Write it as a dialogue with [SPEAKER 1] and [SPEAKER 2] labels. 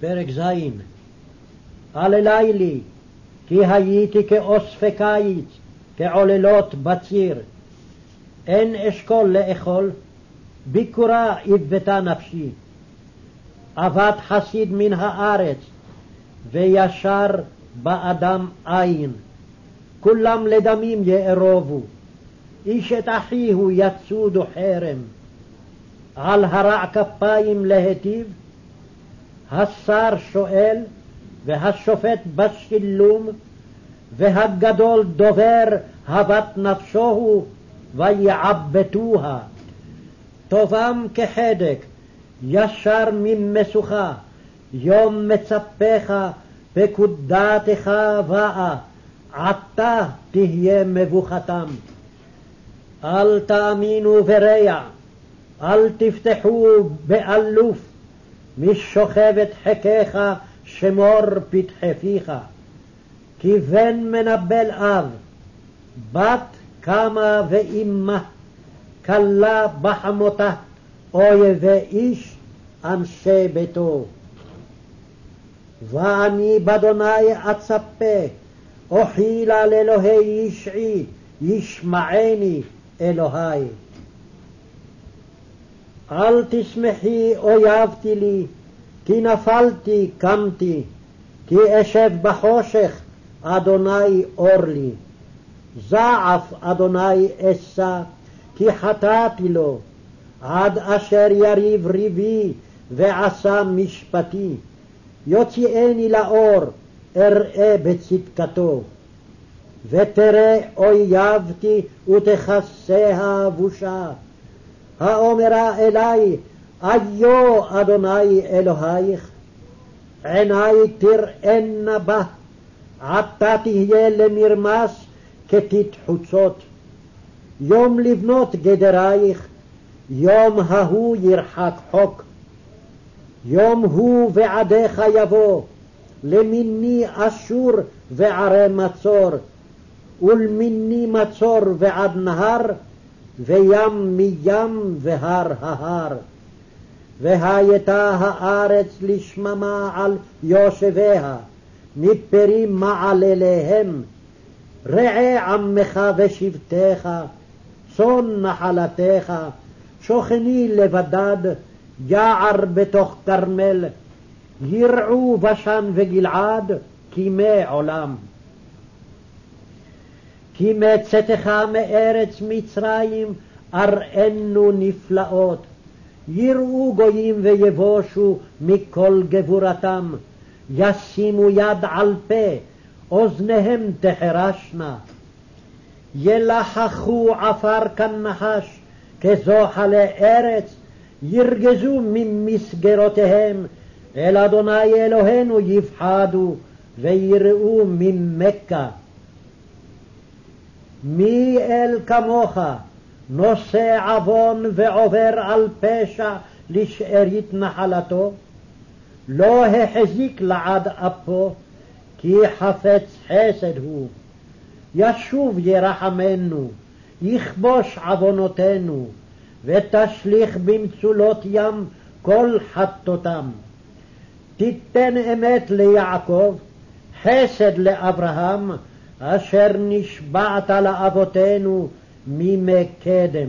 [SPEAKER 1] פרק ז' עללי לי, כי הייתי כאוספי קיץ, כעוללות בציר. אין אשכול לאכול, ביכורה הבאתה נפשי. אבד חסיד מן הארץ, וישר באדם אין. כולם לדמים יארובו, איש את אחיהו יצודו חרם. על הרע כפיים להיטיב, השר שואל, והשופט בשילום, והגדול דובר הבת נפשו הוא, ויעבטוה. טובם כחדק, ישר ממשוכה, יום מצפך, פקודתך באה, עתה תהיה מבוכתם. אל תאמינו ברע, אל תפתחו באלוף, משוכבת חקיך שמור פתחי פיך. כי בן מנבל אב, בת קמה ואימה, כלה בחמותה, אויבי איש אנשי ביתו. ואני באדוני אצפה, אוכילה לאלוהי ישעי, ישמעני אלוהי. אל תשמחי אויבתי לי, כי נפלתי קמתי, כי אשב בחושך, אדוני אור לי. זעף אדוני אשא, כי חטאתי לו, עד אשר יריב ריבי ועשה משפטי. יוציאני לאור, אראה בצדקתו. ותראה אויבתי ותכסה הבושה. האומרה אלי, איו אדוני אלוהיך, עיני תראנה בה, עתה תהיה למרמס כתית חוצות. יום לבנות גדרייך, יום ההוא ירחק חוק. יום הוא ועדיך יבוא, למיני אשור וערי מצור, ולמיני מצור ועד נהר, וים מים והר ההר. והייתה הארץ לשממה על יושביה, מפרי מעלליהם. רעה עמך ושבטך, צאן נחלתך, שוכני לבדד, יער בתוך כרמל, ירעו בשן וגלעד, כימי עולם. כי מצאתך מארץ מצרים אראנו נפלאות. יראו גויים ויבושו מכל גבורתם, ישימו יד על פה, אוזניהם תחרשנה. ילחכו עפר כנחש, כזוחלי ארץ, ירגזו ממסגרותיהם, אל אדוני אלוהינו יפחדו, ויראו ממכה. מי אל כמוך, נושא עוון ועובר על פשע לשארית נחלתו? לא החזיק לעד אפו, כי חפץ חסד הוא. ישוב ירחמנו, יכבוש עוונותינו, ותשליך במצולות ים כל חטאותם. תיתן אמת ליעקב, חסד לאברהם, אשר נשבעת לאבותינו מימי קדם.